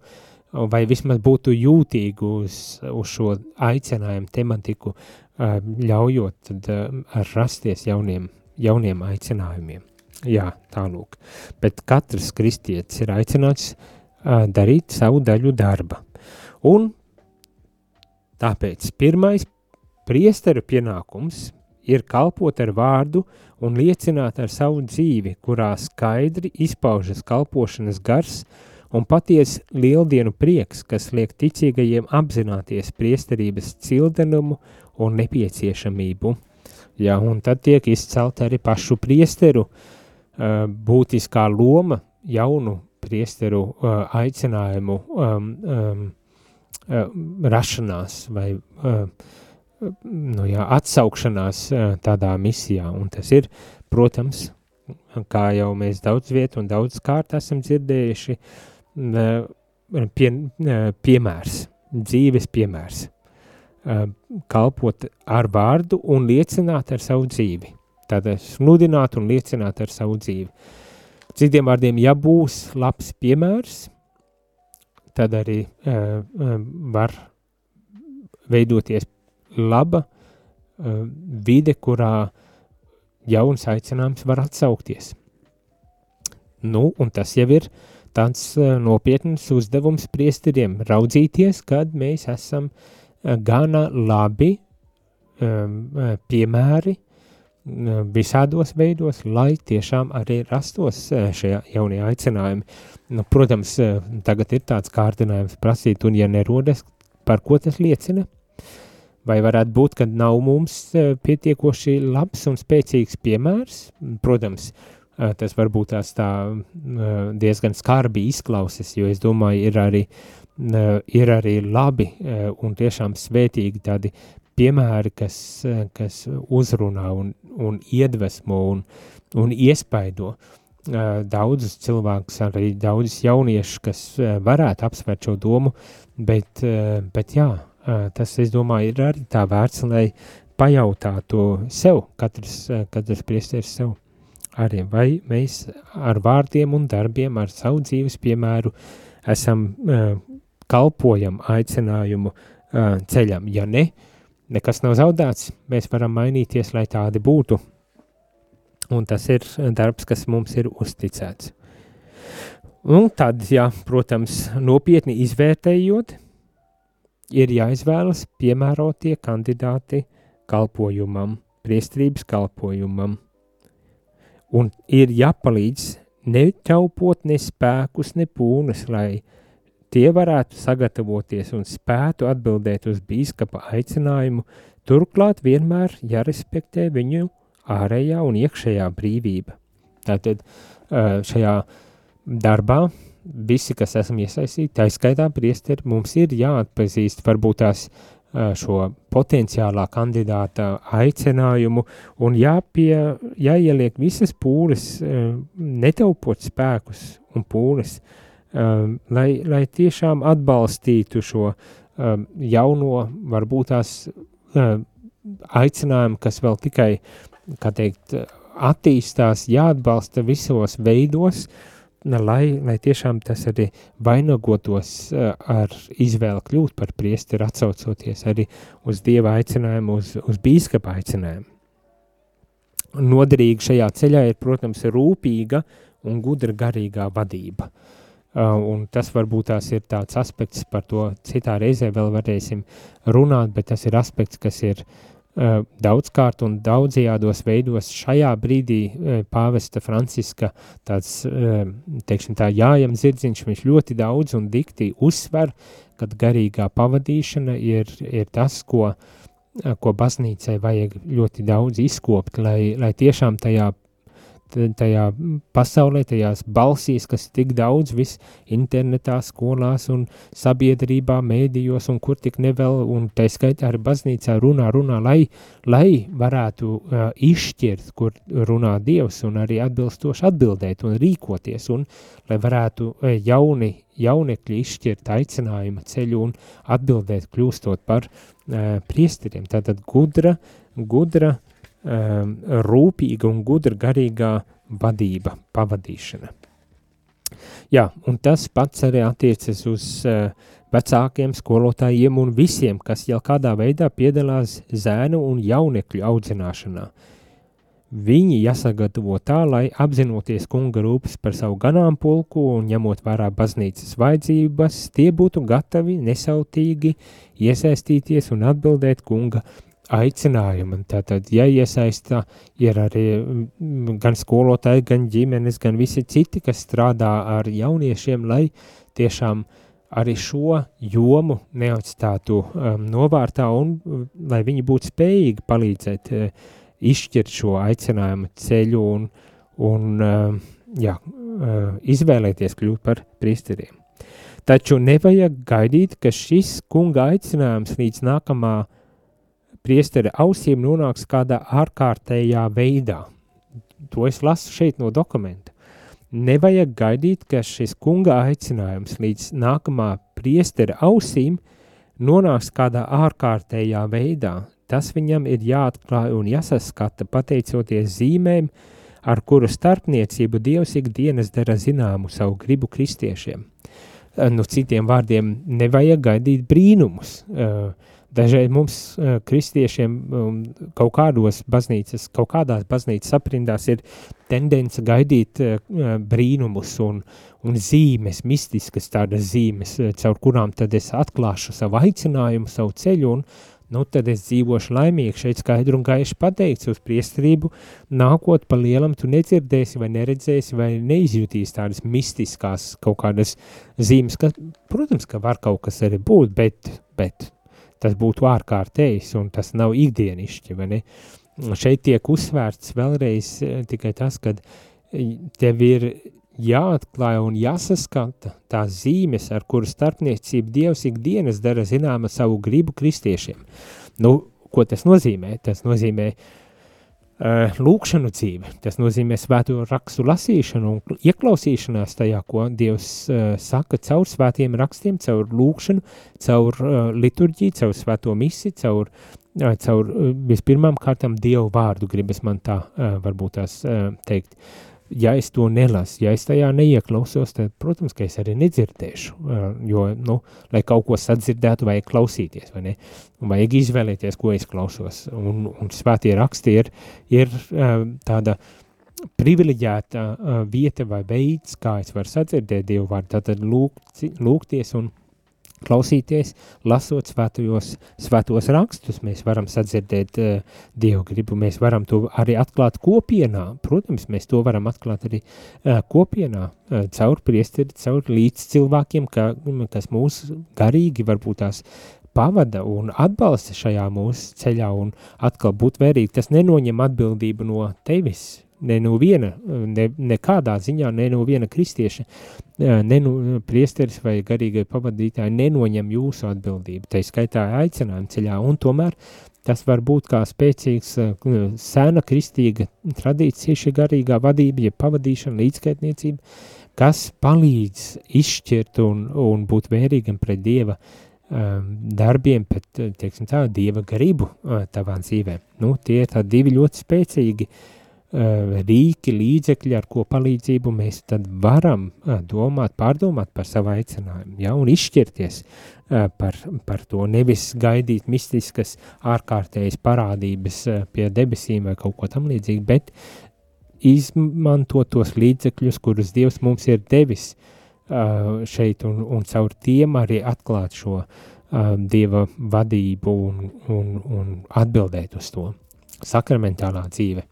vai vismaz būtu jūtīgi uz, uz šo aicinājumu tematiku, uh, ļaujot tad, uh, rasties jauniem, jauniem aicinājumiem. Jā, tālūk. Bet katrs kristietis ir aicināts uh, darīt savu daļu darba. Un tāpēc pirmais priesteru pienākums ir kalpot ar vārdu un liecināt ar savu dzīvi, kurā skaidri izpaužas kalpošanas gars un paties lieldienu prieks, kas liek ticīgajiem apzināties priesterības cildenumu un nepieciešamību. Jā, un tad tiek izcelt arī pašu priesteru uh, būtiskā loma jaunu priesteru uh, aicinājumu um, um, uh, rašanās vai nu jā, atsaukšanās tādā misijā. Un tas ir, protams, kā jau mēs daudz vietu un daudz kārt esam dzirdējuši, pie, piemērs, dzīves piemērs. Kalpot ar vārdu un liecināt ar savu dzīvi tātad sludināt un liecināt ar savu dzīvi. Citiem vārdiem, ja būs labs piemērs, tad arī uh, var veidoties laba uh, vide, kurā jauns aicinājums var atsaukties. Nu, un tas jau ir tāds uh, nopietns uzdevums priesteriem raudzīties, kad mēs esam uh, gana labi um, piemēri uh, visādos veidos, lai tiešām arī rastos šie jaunie aicinājumi. Nu, protams, tagad ir tāds kārdinājums prasīt, un ja nerodas, par ko tas liecina? Vai varētu būt, ka nav mums pietiekoši labs un spēcīgs piemērs? Protams, tas varbūt tās tā diezgan skarbi izklauses, jo es domāju, ir arī, ir arī labi un tiešām svētīgi tādi piemēri, kas, uh, kas uzrunā un, un iedvesmo un, un iespaido uh, daudzus cilvēkus, arī daudzus jauniešus, kas uh, varētu apsvērt šo domu, bet, bet jā, tas, es domāju, ir arī tā vērts, lai pajautātu sev, katrs, katrs priesteris sev arī, vai mēs ar vārdiem un darbiem, ar savu dzīves piemēru esam kalpojam aicinājumu ceļam. Ja ne, nekas nav zaudēts, mēs varam mainīties, lai tādi būtu. Un tas ir darbs, kas mums ir uzticēts. Un tad, jā, protams, nopietni izvērtējot, ir jāizvēlas piemērotie kandidāti kalpojumam, priestrības kalpojumam – un ir jāpalīdz netaupot ne spēkus, ne pūnes, lai tie varētu sagatavoties un spētu atbildēt uz bīskapa aicinājumu, turklāt vienmēr jārespektē viņu ārējā un iekšējā brīvība. Tātad šajā darbā visi, kas esam iesaistīti, tā skaitā priesteri, mums ir jāatpazīst varbūt tās šo potenciālā kandidāta aicinājumu un jāpie, jāieliek visas pūles, netaupot spēkus un pūles, lai, lai tiešām atbalstītu šo jauno, varbūt tās aicinājumu, kas vēl tikai, kā teikt, attīstās, jāatbalsta visos veidos, lai, lai tiešām tas arī vainagotos uh, ar izvēli kļūt par priesteri, atsaucoties arī uz dieva aicinājumu, uz, uz bīskapa aicinājumu. Noderīga šajā ceļā ir, protams, rūpīga un gudra garīgā vadība. Uh, un tas varbūt tās ir tāds aspekts, par to citā reizē vēl varēsim runāt, bet tas ir aspekts, kas ir uh, daudzkārt un daudzajādos veidos šajā brīdī eh, pāvesta Franciska tāds, teiksim tā, jājam zirdziņš, viņš ļoti daudz un dikti uzsver, kad garīgā pavadīšana ir, ir tas, ko, ko baznīcai vajag ļoti daudz izkopt, lai, lai tiešām tajā tajā pasaulē, tajās balsīs, kas tik daudz vis internetā, skolās un sabiedrībā, mēdījos un kur tik nevēl, un tā skaitā arī baznīcā runā, runā, lai, lai varētu uh, izšķirt, kur runā Dievs un arī atbilstoši atbildēt un rīkoties, un lai varētu uh, jauni, jaunekļi izšķirt aicinājuma ceļu un atbildēt kļūstot par uh, priesteriem. Tātad gudra, gudra, uh, um, rūpīga un gudra garīgā vadība, pavadīšana. Jā, un tas pats arī attiecas uz uh, vecākiem skolotājiem un visiem, kas jau kādā veidā piedalās zēnu un jaunekļu audzināšanā. Viņi jāsagatavo tā, lai apzinoties kunga rūpes par savu ganāmpulku un ņemot vērā baznīcas vajadzības, tie būtu gatavi nesautīgi iesaistīties un atbildēt kunga aicinājumi. Tātad, ja iesaistā, ir arī mm, gan skolotāji, gan ģimenes, gan visi citi, kas strādā ar jauniešiem, lai tiešām arī šo jomu neatstātu um, novārtā un mm, lai viņi būtu spējīgi palīdzēt uh, izšķirt šo aicinājumu ceļu un, un uh, jā, uh, izvēlēties kļūt par priesteriem. Taču nevajag gaidīt, ka šis kunga aicinājums līdz nākamā uh, priestera ausīm nonāks kādā ārkārtējā veidā. To es lasu šeit no dokumenta. Nevajag gaidīt, ka šis kunga aicinājums līdz nākamā priestera ausīm nonāks kādā ārkārtējā veidā. Tas viņam ir jāatklāj un jāsaskata pateicoties zīmēm, ar kuru starpniecību Dievs ikdienas dara zināmu savu gribu kristiešiem. Nu, citiem vārdiem, nevajag gaidīt brīnumus. Uh, Dažreiz mums, uh, kristiešiem, um, kaut kādos baznīcas, kaut kādās baznīcas aprindās ir tendence gaidīt uh, brīnumus un, un zīmes, mistiskas tādas zīmes, uh, caur kurām tad es atklāšu savu aicinājumu, savu ceļu un, nu, tad es dzīvošu laimīgi, šeit skaidru un gaiši pateikts uz priestrību, nākot pa lielam, tu nedzirdēsi vai neredzēsi vai neizjūtīsi tādas mistiskās kaut kādas zīmes, ka, protams, ka var kaut kas arī būt, bet, bet tas būtu ārkārtējs un tas nav ikdienišķi, vai ne? Šeit tiek uzsvērts vēlreiz e, tikai tas, ka e, tev ir jāatklāj un jāsaskata tās zīmes, ar kuru starpniecību Dievs ikdienas dara zināma savu gribu kristiešiem. Nu, ko tas nozīmē? Tas nozīmē uh, lūkšanu dzīve, tas nozīmē svēto rakstu lasīšanu un ieklausīšanās tajā, ko Dievs uh, saka caur svētiem rakstiem, caur lūkšanu, caur uh, liturģiju, caur svēto misi, caur, uh, caur uh, vispirmām kārtām Dievu vārdu, gribas man tā uh, varbūt tās uh, teikt. Uh, ja es to nelasu, ja es tajā neieklausos, tad, protams, ka es arī nedzirdēšu, jo, nu, lai kaut ko sadzirdētu, vajag klausīties, vai ne? Un vajag izvēlēties, ko es klausos. Un, un svētie raksti ir, ir tāda privileģēta vieta vai veids, kā es varu sadzirdēt Dievu vārdu, tātad lūgt, lūgties un klausīties, lasot svētajos, svētos rakstus, mēs varam sadzirdēt uh, Dievu gribu, mēs varam to arī atklāt kopienā, protams, mēs to varam atklāt arī uh, kopienā, uh, caur priesteri, caur līdz cilvēkiem, ka, kas mūs garīgi varbūt tās pavada un atbalsta šajā mūsu ceļā un atkal būt vērīgi, tas nenoņem atbildību no tevis, ne no viena, ne, nekādā ziņā, ne no viena kristieša, ne no priesteris vai garīgai pavadītāji nenoņem jūsu atbildību, tai skaitā aicinājumu ceļā, un tomēr tas var būt kā spēcīgs sēna kristīga tradīcija, šī garīgā vadība, ja pavadīšana, līdzskaitniecība, kas palīdz izšķirt un, un būt vērīgam pret Dieva darbiem, pret, teiksim tā, Dieva gribu tavā dzīvē. Nu, tie ir tādi divi ļoti spēcīgi uh, rīki, līdzekļi, ar ko palīdzību mēs tad varam eh, domāt, pārdomāt par savu aicinājumu, ja, un izšķirties eh, par, par to, nevis gaidīt mistiskas ārkārtējas parādības pie debesīm vai kaut ko tam līdzīgi, bet izmantot tos līdzekļus, kurus Dievs mums ir devis šeit, un, un caur tiem arī atklāt šo Dieva vadību un, un, un atbildēt uz to. Sakramentālā dzīve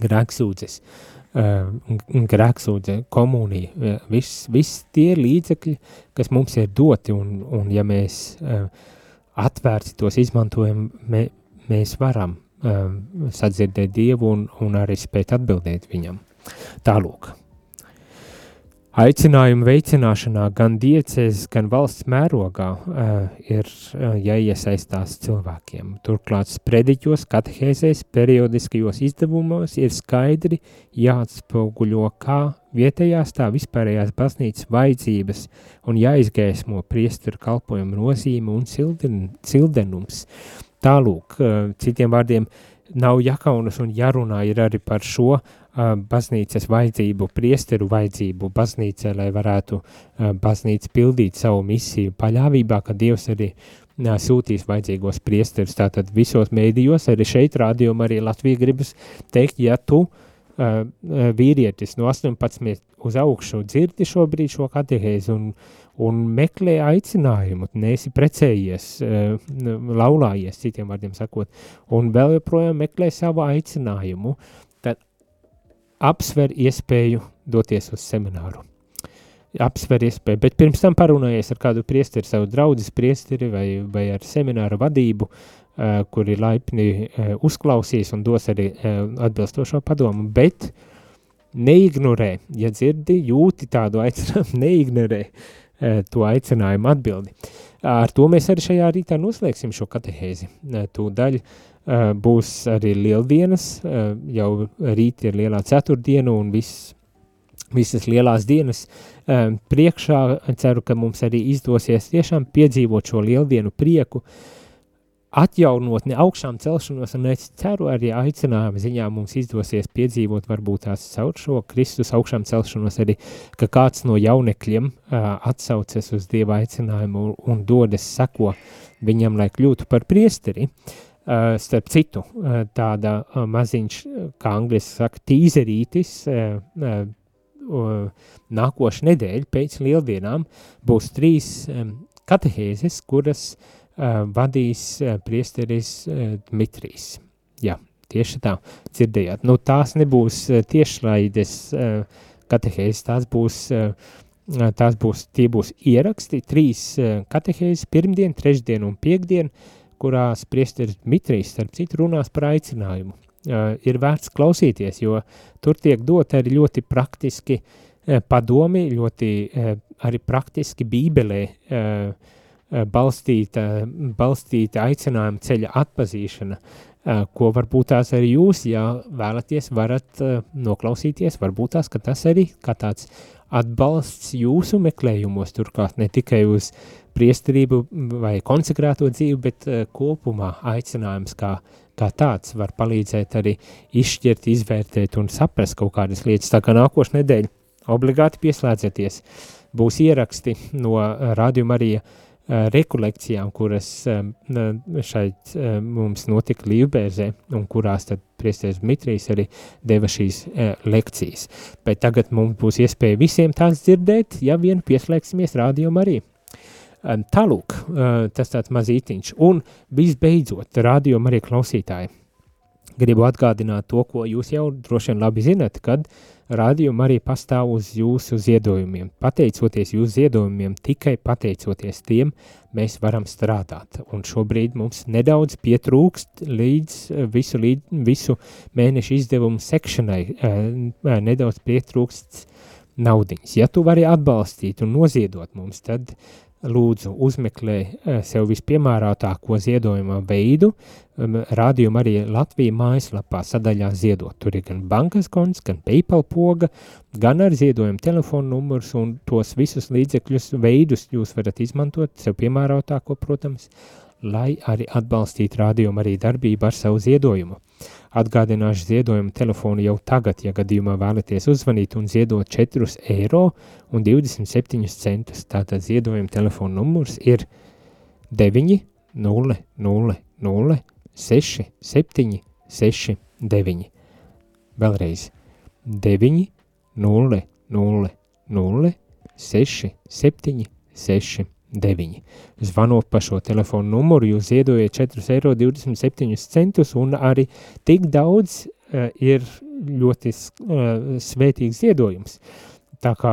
grēksūdzes, uh, grēksūdze, komunija, viss vis tie līdzekļi, kas mums ir doti, un, un ja mēs uh, atvērti tos izmantojam, mē, mēs varam uh, sadzirdēt Dievu un, un arī spēt atbildēt viņam. Tālūk. Aicinājumu veicināšanā gan diecēs, gan valsts mērogā uh, ir uh, jāiesaistās cilvēkiem. Turklāt sprediķos, katehēzēs, periodiskajos izdevumos ir skaidri jāatspoguļo kā vietējās tā vispārējās baznīcas vajadzības un jāizgaismo priesteru kalpojumu nozīme un silden, sildenums. Tālūk, uh, citiem vārdiem, nav jākaunas un jārunā ir arī par šo baznīcas vajadzību, priesteru vajadzību baznīcai, lai varētu baznīca pildīt savu misiju paļāvībā, ka Dievs arī sūtīs vajadzīgos priesterus. Tātad visos mēdījos, arī šeit rādījumā arī Latvija gribas teikt, ja tu uh, vīrietis no 18 uz augšu dzirdi šobrīd šo katehēzi un, un meklē aicinājumu, neesi precējies, uh, laulājies, citiem vārdiem sakot, un vēl joprojām meklē savu aicinājumu, apsver iespēju doties uz semināru. Apsver iespēju, bet pirms tam parunājies ar kādu priesteri, savu draudzes priesteri vai, vai ar semināra vadību, uh, kuri laipni uh, uzklausīs un dos arī uh, atbilstošo padomu, bet neignorē, ja dzirdi, jūti tādu aicinājumu, (laughs) neignorē uh, to aicinājumu atbildi. Ar to mēs arī šajā rītā noslēgsim šo katehēzi. Uh, tūdaļ Uh, būs arī lieldienas, uh, jau rīt ir lielā ceturtdiena un viss, visas lielās dienas uh, priekšā. Ceru, ka mums arī izdosies tiešām piedzīvot šo lieldienu prieku, atjaunot ne augšām celšanos, un es ceru arī aicinājumu ziņā mums izdosies piedzīvot varbūt tās caur šo Kristus augšām celšanos arī, ka kāds no jaunekļiem atsaucas uz Dieva aicinājumu un dodas seko viņam, lai kļūtu par priesteri. Uh, Uh, starp citu, uh, tāda uh, maziņš, kā angliski saka, tīzerītis, nākošu nedēļu pēc lieldienām būs trīs um, katehēzes, kuras vadīs priesteris Dmitrijs. Jā, tieši tā, dzirdējāt. Nu, tās nebūs tiešraides katehēzes, tās būs tās būs, tie būs ieraksti, trīs katehēzes, pirmdien, trešdien un piekdien, uh, kurās priesteris Dmitrijs, starp citu, runās par aicinājumu. Uh, ir vērts klausīties, jo tur tiek dot arī ļoti praktiski uh, padomi, ļoti uh, arī praktiski bībelē uh, uh, balstīta, balstīta aicinājuma ceļa atpazīšana, uh, ko varbūt tās arī jūs, ja vēlaties, varat uh, noklausīties, varbūt tās, ka tas arī kā tāds atbalsts jūsu meklējumos, turklāt ne tikai uz priesterību vai konsekrēto dzīvi, bet uh, kopumā aicinājums kā, kā tāds var palīdzēt arī izšķirt, izvērtēt un saprast kaut kādas lietas. Tā kā nākošu nedēļu obligāti pieslēdzieties. Būs ieraksti no Radio Marija uh, rekolekcijām, kuras šeit um, mums notika Līvbērzē un kurās tad priesties Dmitrijs arī deva šīs lekcijas. Bet tagad mums būs iespēja visiem tās dzirdēt, ja vien pieslēgsimies Radio Marija. Tālūk, tas tāds mazītiņš. Un visbeidzot, radio arī klausītāji, gribu atgādināt to, ko jūs jau droši vien labi zinat, kad radio arī pastāv uz jūsu ziedojumiem. Pateicoties jūsu ziedojumiem, tikai pateicoties tiem, mēs varam strādāt. Un šobrīd mums nedaudz pietrūkst līdz visu, līdz, visu mēnešu izdevumu sekšanai, nedaudz pietrūkst naudiņas. Ja tu vari atbalstīt un noziedot mums, tad lūdzu uzmeklē eh, sev vispiemērotāko ziedojuma veidu, um, rādījuma arī Latvija mājaslapā sadaļā ziedot. Tur ir gan bankas konts, gan PayPal poga, gan ar ziedojumu telefonu numurs un tos visus līdzekļus veidus jūs varat izmantot, sev piemērotāko, protams, lai arī atbalstītu rādījumu arī darbību ar savu ziedojumu. Atgādināšu ziedojumu telefonu jau tagad, ja gadījumā vēlaties uzvanīt un ziedot 4 eiro un 27 centus. Tātad ziedojuma telefona numurs ir 9 0 0 0 6 7 6 9. Vēlreiz 9 0 0 0 6 7 6 9. Zvanot pa šo telefonu numuru, jūs ziedojat 4,27 eiro un arī tik daudz uh, ir ļoti uh, svētīgs ziedojums. Tā kā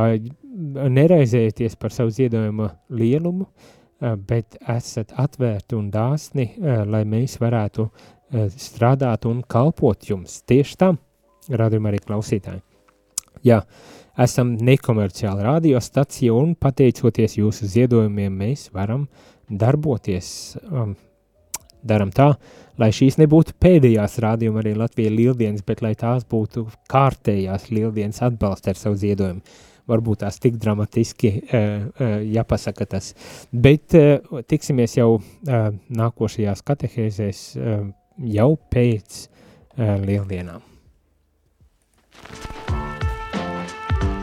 neraizējieties par savu ziedojuma lielumu, uh, bet esat atvērti un dāsni, uh, lai mēs varētu uh, strādāt un kalpot jums. Tieši tam, radījumā arī klausītāji. Jā, uh, esam nekomerciāla radiostacija un pateicoties jūsu ziedojumiem mēs varam darboties. Um, daram tā, lai šīs nebūtu pēdējās rādījuma arī Latvijas lieldienas, bet lai tās būtu kārtējās lieldienas atbalsta ar savu ziedojumu. Varbūt tās tik dramatiski uh, uh, jāpasaka tas. Bet uh, tiksimies jau uh, nākošajās katehēzēs uh, jau pēc uh, lieldienām.